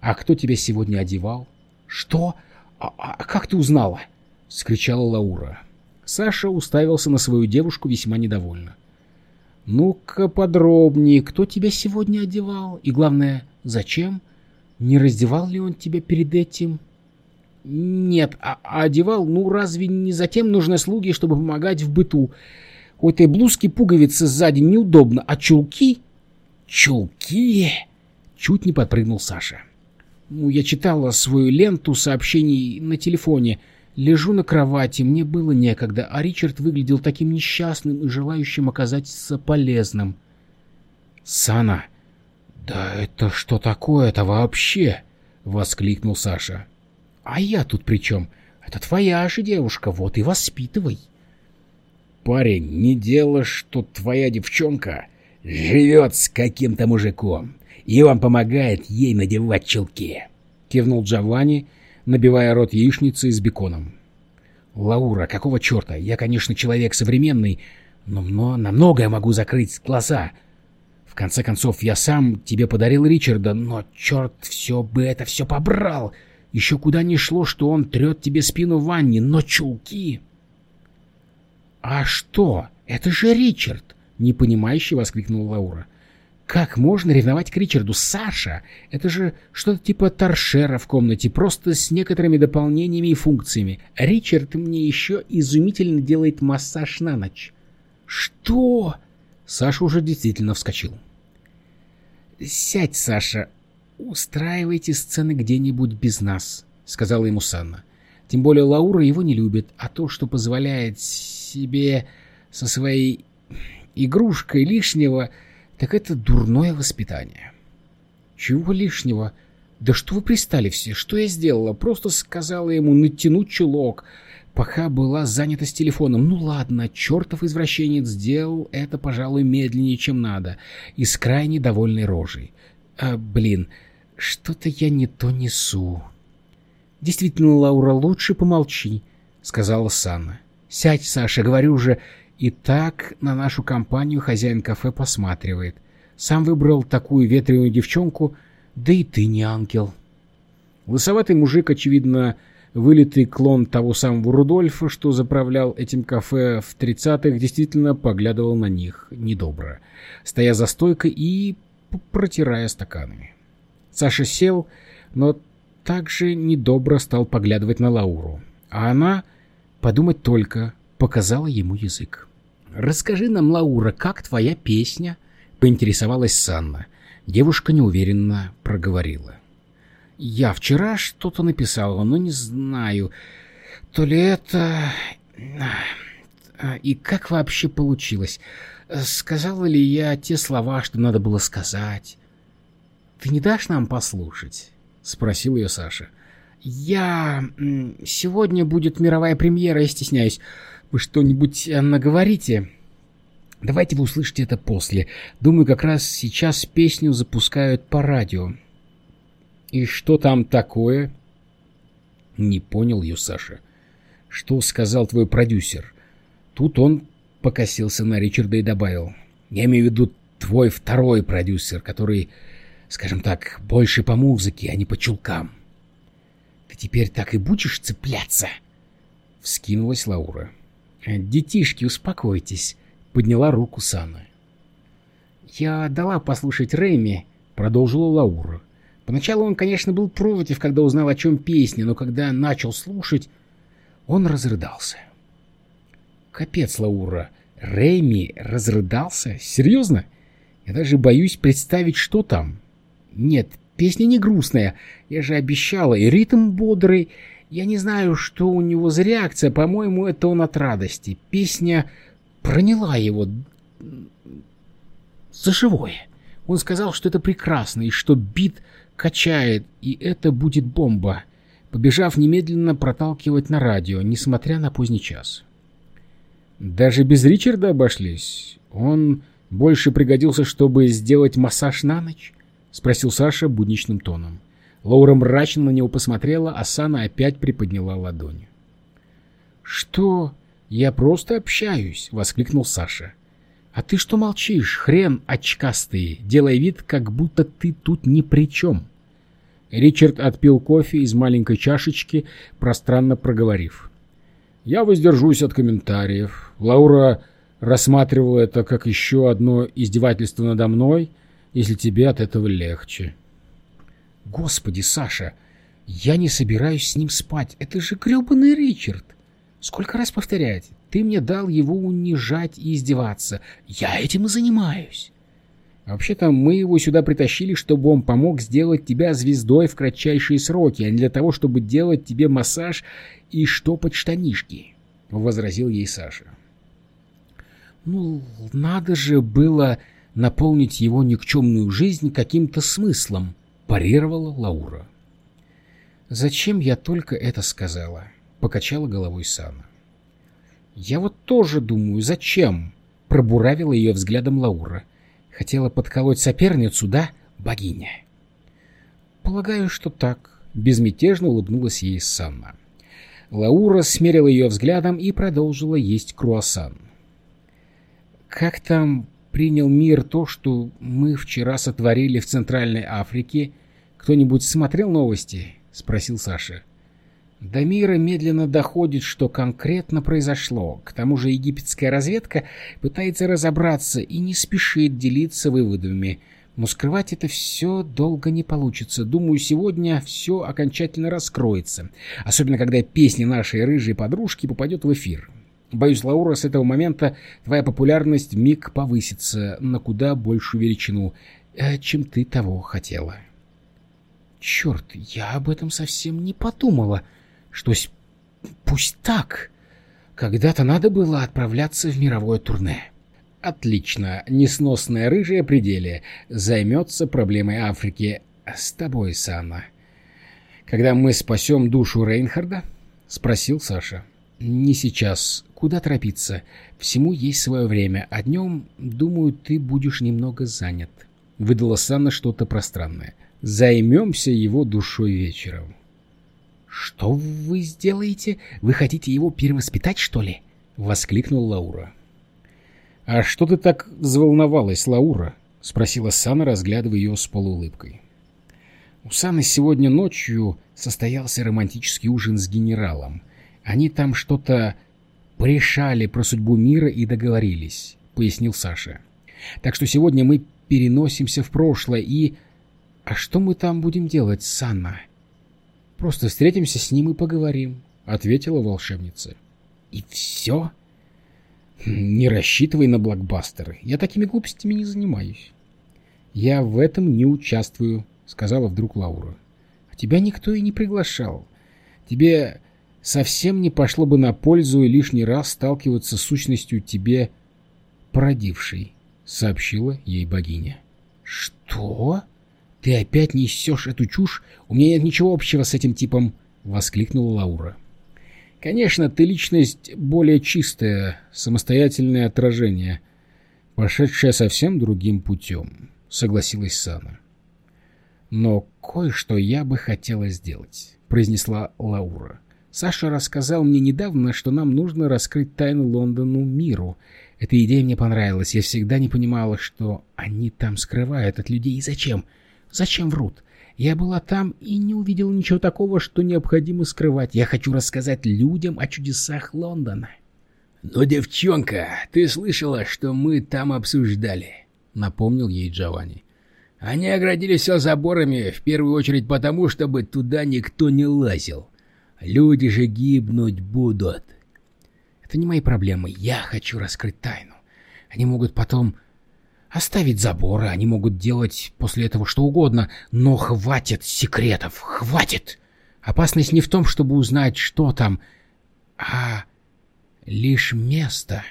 А кто тебя сегодня одевал? Что? А, а как ты узнала? Скричала Лаура. Саша уставился на свою девушку весьма недовольно. Ну-ка подробнее, кто тебя сегодня одевал? И главное, зачем? Не раздевал ли он тебя перед этим? Нет, а, а одевал, ну разве не затем нужны слуги, чтобы помогать в быту? У этой блузки пуговицы сзади неудобно, а чулки... Чулки? Чуть не подпрыгнул Саша. Ну, я читала свою ленту сообщений на телефоне. Лежу на кровати, мне было некогда, а Ричард выглядел таким несчастным и желающим оказаться полезным. «Сана, да это что такое-то вообще?» — воскликнул Саша. «А я тут при чем? Это твоя же девушка, вот и воспитывай». «Парень, не дело, что твоя девчонка живет с каким-то мужиком и он помогает ей надевать челки», — кивнул Джованни, набивая рот яичницей с беконом. «Лаура, какого черта? Я, конечно, человек современный, но, но на многое могу закрыть глаза. В конце концов, я сам тебе подарил Ричарда, но черт все бы это все побрал. Еще куда ни шло, что он трет тебе спину в ванне, но чулки...» «А что? Это же Ричард!» — непонимающе воскликнула Лаура. Как можно ревновать к Ричарду? Саша! Это же что-то типа торшера в комнате, просто с некоторыми дополнениями и функциями. Ричард мне еще изумительно делает массаж на ночь. Что? Саша уже действительно вскочил. «Сядь, Саша, устраивайте сцены где-нибудь без нас», — сказала ему Санна. «Тем более Лаура его не любит, а то, что позволяет себе со своей игрушкой лишнего...» так это дурное воспитание. Чего лишнего? Да что вы пристали все? Что я сделала? Просто сказала ему натянуть чулок, пока была занята с телефоном. Ну ладно, чертов извращенец сделал это, пожалуй, медленнее, чем надо, и с крайне довольной рожей. А, блин, что-то я не то несу. Действительно, Лаура, лучше помолчи, сказала Санна. Сядь, Саша, говорю же, и так на нашу компанию хозяин кафе посматривает. Сам выбрал такую ветреную девчонку, да и ты не ангел. Лысоватый мужик, очевидно, вылитый клон того самого Рудольфа, что заправлял этим кафе в тридцатых, действительно поглядывал на них недобро, стоя за стойкой и протирая стаканами. Саша сел, но также недобро стал поглядывать на Лауру, а она, подумать только, показала ему язык. «Расскажи нам, Лаура, как твоя песня?» — поинтересовалась Санна. Девушка неуверенно проговорила. «Я вчера что-то написала, но не знаю, то ли это... И как вообще получилось? Сказала ли я те слова, что надо было сказать?» «Ты не дашь нам послушать?» — спросил ее Саша. «Я... Сегодня будет мировая премьера, я стесняюсь. Вы что-нибудь э, наговорите? Давайте вы услышите это после. Думаю, как раз сейчас песню запускают по радио. И что там такое? Не понял ее Саша. Что сказал твой продюсер? Тут он покосился на Ричарда и добавил. Я имею в виду твой второй продюсер, который, скажем так, больше по музыке, а не по чулкам. Ты теперь так и будешь цепляться? Вскинулась Лаура. «Детишки, успокойтесь», — подняла руку Сана. «Я дала послушать Рэми», — продолжила Лаура. Поначалу он, конечно, был против, когда узнал, о чем песня, но когда начал слушать, он разрыдался. «Капец, Лаура, Рэми разрыдался? Серьезно? Я даже боюсь представить, что там. Нет, песня не грустная, я же обещала, и ритм бодрый, я не знаю, что у него за реакция, по-моему, это он от радости. Песня проняла его за живое. Он сказал, что это прекрасно, и что бит качает, и это будет бомба, побежав немедленно проталкивать на радио, несмотря на поздний час. Даже без Ричарда обошлись. Он больше пригодился, чтобы сделать массаж на ночь? — спросил Саша будничным тоном. Лаура мрачно на него посмотрела, а Сана опять приподняла ладонь. «Что? Я просто общаюсь!» — воскликнул Саша. «А ты что молчишь, хрен очкастый, делая вид, как будто ты тут ни при чем?» Ричард отпил кофе из маленькой чашечки, пространно проговорив. «Я воздержусь от комментариев. Лаура рассматривала это как еще одно издевательство надо мной, если тебе от этого легче». «Господи, Саша, я не собираюсь с ним спать. Это же гребаный Ричард. Сколько раз повторять? Ты мне дал его унижать и издеваться. Я этим и занимаюсь». Вообще-то мы его сюда притащили, чтобы он помог сделать тебя звездой в кратчайшие сроки, а не для того, чтобы делать тебе массаж и штопать штанишки, — возразил ей Саша. Ну, надо же было наполнить его никчемную жизнь каким-то смыслом, — парировала Лаура. «Зачем я только это сказала?» — покачала головой Сана. «Я вот тоже думаю, зачем?» — пробуравила ее взглядом Лаура. Хотела подколоть соперницу, да, богиня? Полагаю, что так. Безмятежно улыбнулась ей Санна. Лаура смерила ее взглядом и продолжила есть круассан. Как там принял мир то, что мы вчера сотворили в Центральной Африке? Кто-нибудь смотрел новости? Спросил Саша. До мира медленно доходит, что конкретно произошло. К тому же египетская разведка пытается разобраться и не спешит делиться выводами. Но скрывать это все долго не получится. Думаю, сегодня все окончательно раскроется. Особенно, когда песня нашей рыжей подружки попадет в эфир. Боюсь, Лаура, с этого момента твоя популярность миг повысится на куда большую величину, э, чем ты того хотела. Черт, я об этом совсем не подумала что пусть так. Когда-то надо было отправляться в мировое турне. Отлично, несносная рыжая пределе займется проблемой Африки с тобой, Санна. Когда мы спасем душу Рейнхарда? Спросил Саша. Не сейчас. Куда торопиться? Всему есть свое время, а днем, думаю, ты будешь немного занят. Выдала Санна что-то пространное. Займемся его душой вечером. «Что вы сделаете? Вы хотите его перевоспитать, что ли?» — воскликнул Лаура. «А что ты так взволновалась, Лаура?» — спросила Сана, разглядывая ее с полуулыбкой. У Саны сегодня ночью состоялся романтический ужин с генералом. Они там что-то порешали про судьбу мира и договорились, — пояснил Саша. Так что сегодня мы переносимся в прошлое и... А что мы там будем делать, Санна? Просто встретимся с ним и поговорим, — ответила волшебница. — И все? — Не рассчитывай на блокбастеры. Я такими глупостями не занимаюсь. — Я в этом не участвую, — сказала вдруг Лаура. — тебя никто и не приглашал. Тебе совсем не пошло бы на пользу и лишний раз сталкиваться с сущностью тебе породившей, — сообщила ей богиня. — Что? — «Ты опять несешь эту чушь? У меня нет ничего общего с этим типом!» — воскликнула Лаура. «Конечно, ты личность более чистая, самостоятельное отражение, пошедшее совсем другим путем», — согласилась Сана. «Но кое-что я бы хотела сделать», — произнесла Лаура. «Саша рассказал мне недавно, что нам нужно раскрыть тайну Лондону миру. Эта идея мне понравилась. Я всегда не понимала, что они там скрывают от людей и зачем. Зачем врут? Я была там и не увидела ничего такого, что необходимо скрывать. Я хочу рассказать людям о чудесах Лондона. «Но, девчонка, ты слышала, что мы там обсуждали?» — напомнил ей Джованни. «Они оградили все заборами, в первую очередь потому, чтобы туда никто не лазил. Люди же гибнуть будут». «Это не мои проблемы. Я хочу раскрыть тайну. Они могут потом Оставить заборы они могут делать после этого что угодно, но хватит секретов, хватит! Опасность не в том, чтобы узнать, что там, а лишь место.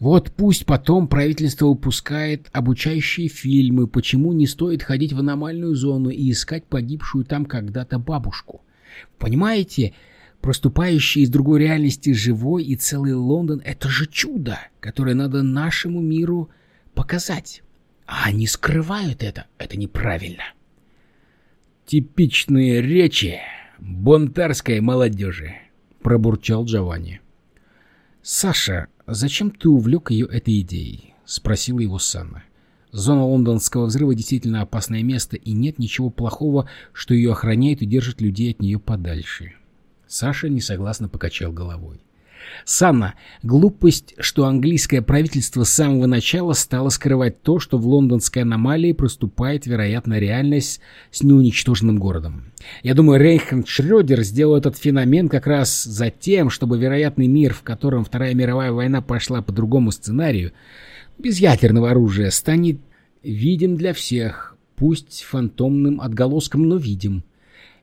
Вот пусть потом правительство выпускает обучающие фильмы, почему не стоит ходить в аномальную зону и искать погибшую там когда-то бабушку. Понимаете, проступающий из другой реальности живой и целый Лондон — это же чудо, которое надо нашему миру показать. А они скрывают это. Это неправильно. Типичные речи бунтарской молодежи, пробурчал Джованни. Саша, зачем ты увлек ее этой идеей? Спросила его Санна. Зона лондонского взрыва действительно опасное место, и нет ничего плохого, что ее охраняет и держит людей от нее подальше. Саша несогласно покачал головой. Санна, глупость, что английское правительство с самого начала стало скрывать то, что в лондонской аномалии проступает, вероятно, реальность с неуничтоженным городом. Я думаю, Рейхард Шрёдер сделал этот феномен как раз за тем, чтобы вероятный мир, в котором Вторая мировая война пошла по другому сценарию, без ядерного оружия, станет видим для всех, пусть фантомным отголоском, но видим.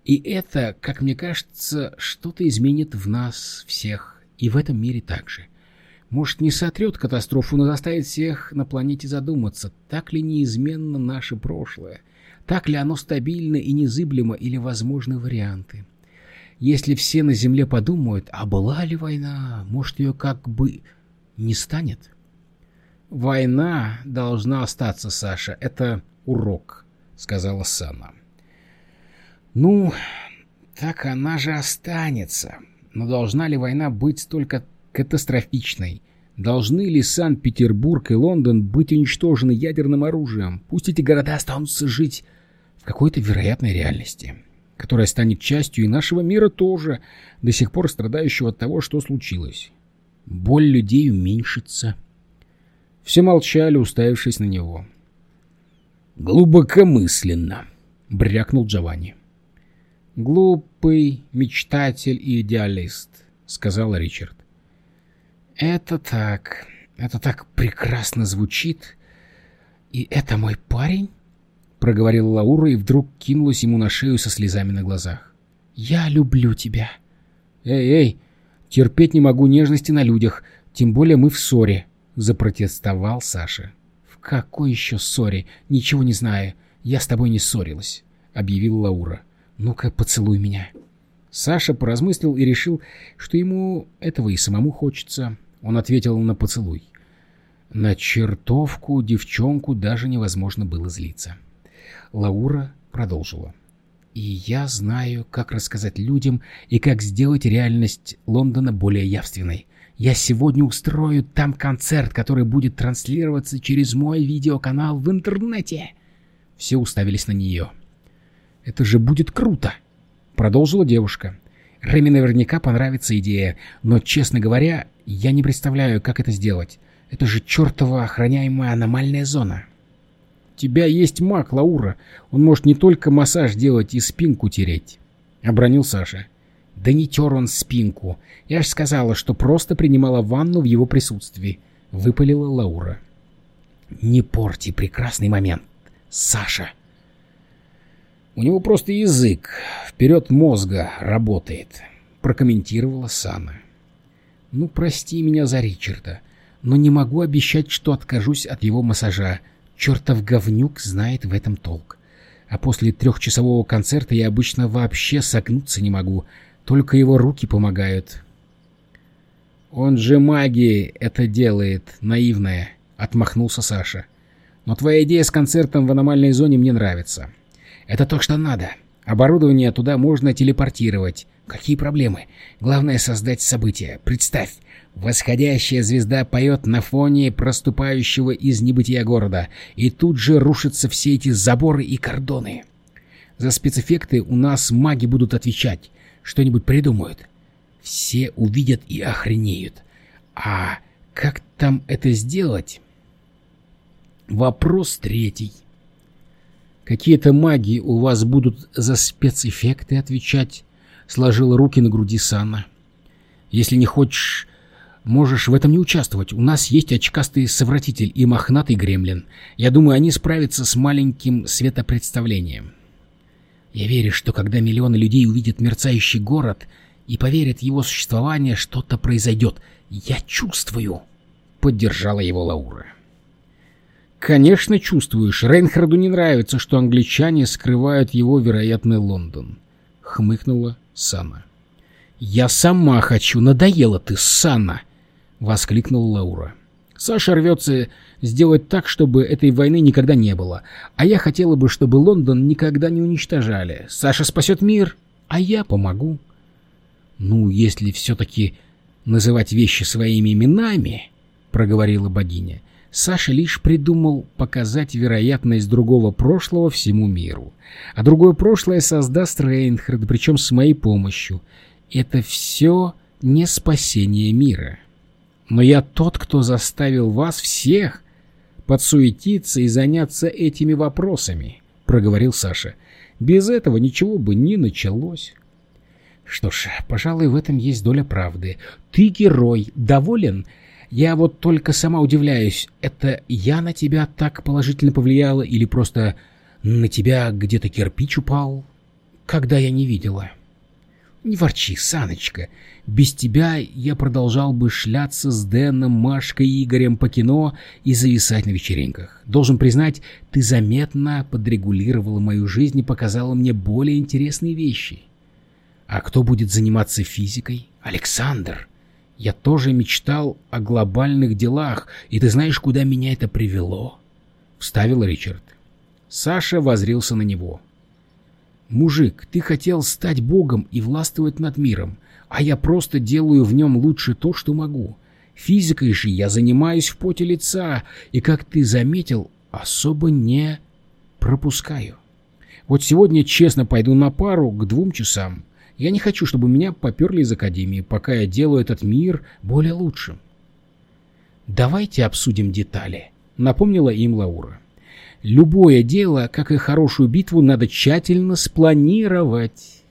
И это, как мне кажется, что-то изменит в нас всех, и в этом мире также. Может, не сотрет катастрофу, но заставит всех на планете задуматься, так ли неизменно наше прошлое, так ли оно стабильно и незыблемо, или возможны варианты. Если все на Земле подумают, а была ли война, может, ее как бы не станет? «Война должна остаться, Саша. Это урок», — сказала Сана. «Ну, так она же останется. Но должна ли война быть столько катастрофичной? Должны ли Санкт-Петербург и Лондон быть уничтожены ядерным оружием? Пусть эти города останутся жить в какой-то вероятной реальности, которая станет частью и нашего мира тоже, до сих пор страдающего от того, что случилось. Боль людей уменьшится». Все молчали, уставившись на него. «Глубокомысленно», — брякнул Джованни. «Глупый мечтатель и идеалист», — сказал Ричард. «Это так. Это так прекрасно звучит. И это мой парень?» — проговорила Лаура и вдруг кинулась ему на шею со слезами на глазах. «Я люблю тебя». «Эй, эй, терпеть не могу нежности на людях, тем более мы в ссоре», — запротестовал Саша. «В какой еще ссоре? Ничего не знаю. Я с тобой не ссорилась», — объявила Лаура. «Ну-ка, поцелуй меня». Саша поразмыслил и решил, что ему этого и самому хочется. Он ответил на поцелуй. На чертовку девчонку даже невозможно было злиться. Лаура продолжила. «И я знаю, как рассказать людям и как сделать реальность Лондона более явственной. Я сегодня устрою там концерт, который будет транслироваться через мой видеоканал в интернете. Все уставились на нее. Это же будет круто, продолжила девушка. Рэми наверняка понравится идея, но, честно говоря, я не представляю, как это сделать. Это же чертова охраняемая аномальная зона. У тебя есть маг, Лаура. Он может не только массаж делать и спинку тереть. Обронил Саша. Да не тер он спинку. Я же сказала, что просто принимала ванну в его присутствии. Выпалила Лаура. Не порти прекрасный момент, Саша. У него просто язык вперед мозга работает, прокомментировала Сана. Ну, прости меня за Ричарда, но не могу обещать, что откажусь от его массажа. Чертов говнюк знает в этом толк. А после трехчасового концерта я обычно вообще согнуться не могу, только его руки помогают. «Он же магией это делает, наивная», — отмахнулся Саша. «Но твоя идея с концертом в аномальной зоне мне нравится. Это то, что надо. Оборудование туда можно телепортировать. Какие проблемы? Главное — создать событие. Представь, восходящая звезда поет на фоне проступающего из небытия города, и тут же рушатся все эти заборы и кордоны. За спецэффекты у нас маги будут отвечать что-нибудь придумают. Все увидят и охренеют. А как там это сделать? Вопрос третий. Какие-то маги у вас будут за спецэффекты отвечать? Сложила руки на груди Санна. Если не хочешь, можешь в этом не участвовать. У нас есть очкастый совратитель и мохнатый гремлин. Я думаю, они справятся с маленьким светопредставлением. Я верю, что когда миллионы людей увидят мерцающий город и поверят в его существование, что-то произойдет. Я чувствую, — поддержала его Лаура. Конечно, чувствуешь. Рейнхарду не нравится, что англичане скрывают его вероятный Лондон, — хмыкнула Сана. Я сама хочу, надоела ты, Сана, — воскликнула Лаура. Саша рвется сделать так, чтобы этой войны никогда не было. А я хотела бы, чтобы Лондон никогда не уничтожали. Саша спасет мир, а я помогу. Ну, если все-таки называть вещи своими именами, проговорила богиня, Саша лишь придумал показать вероятность другого прошлого всему миру. А другое прошлое создаст Рейнхард, причем с моей помощью. Это все не спасение мира. Но я тот, кто заставил вас всех подсуетиться и заняться этими вопросами, — проговорил Саша. Без этого ничего бы не началось. Что ж, пожалуй, в этом есть доля правды. Ты герой, доволен? Я вот только сама удивляюсь, это я на тебя так положительно повлияла или просто на тебя где-то кирпич упал, когда я не видела? Не ворчи, Саночка. Без тебя я продолжал бы шляться с Дэном, Машкой и Игорем по кино и зависать на вечеринках. Должен признать, ты заметно подрегулировала мою жизнь и показала мне более интересные вещи. А кто будет заниматься физикой? Александр. Я тоже мечтал о глобальных делах, и ты знаешь, куда меня это привело? Вставил Ричард. Саша возрился на него. «Мужик, ты хотел стать богом и властвовать над миром, а я просто делаю в нем лучше то, что могу. Физикой же я занимаюсь в поте лица, и, как ты заметил, особо не пропускаю. Вот сегодня честно пойду на пару к двум часам, я не хочу, чтобы меня поперли из Академии, пока я делаю этот мир более лучшим. «Давайте обсудим детали», — напомнила им Лаура. «Любое дело, как и хорошую битву, надо тщательно спланировать».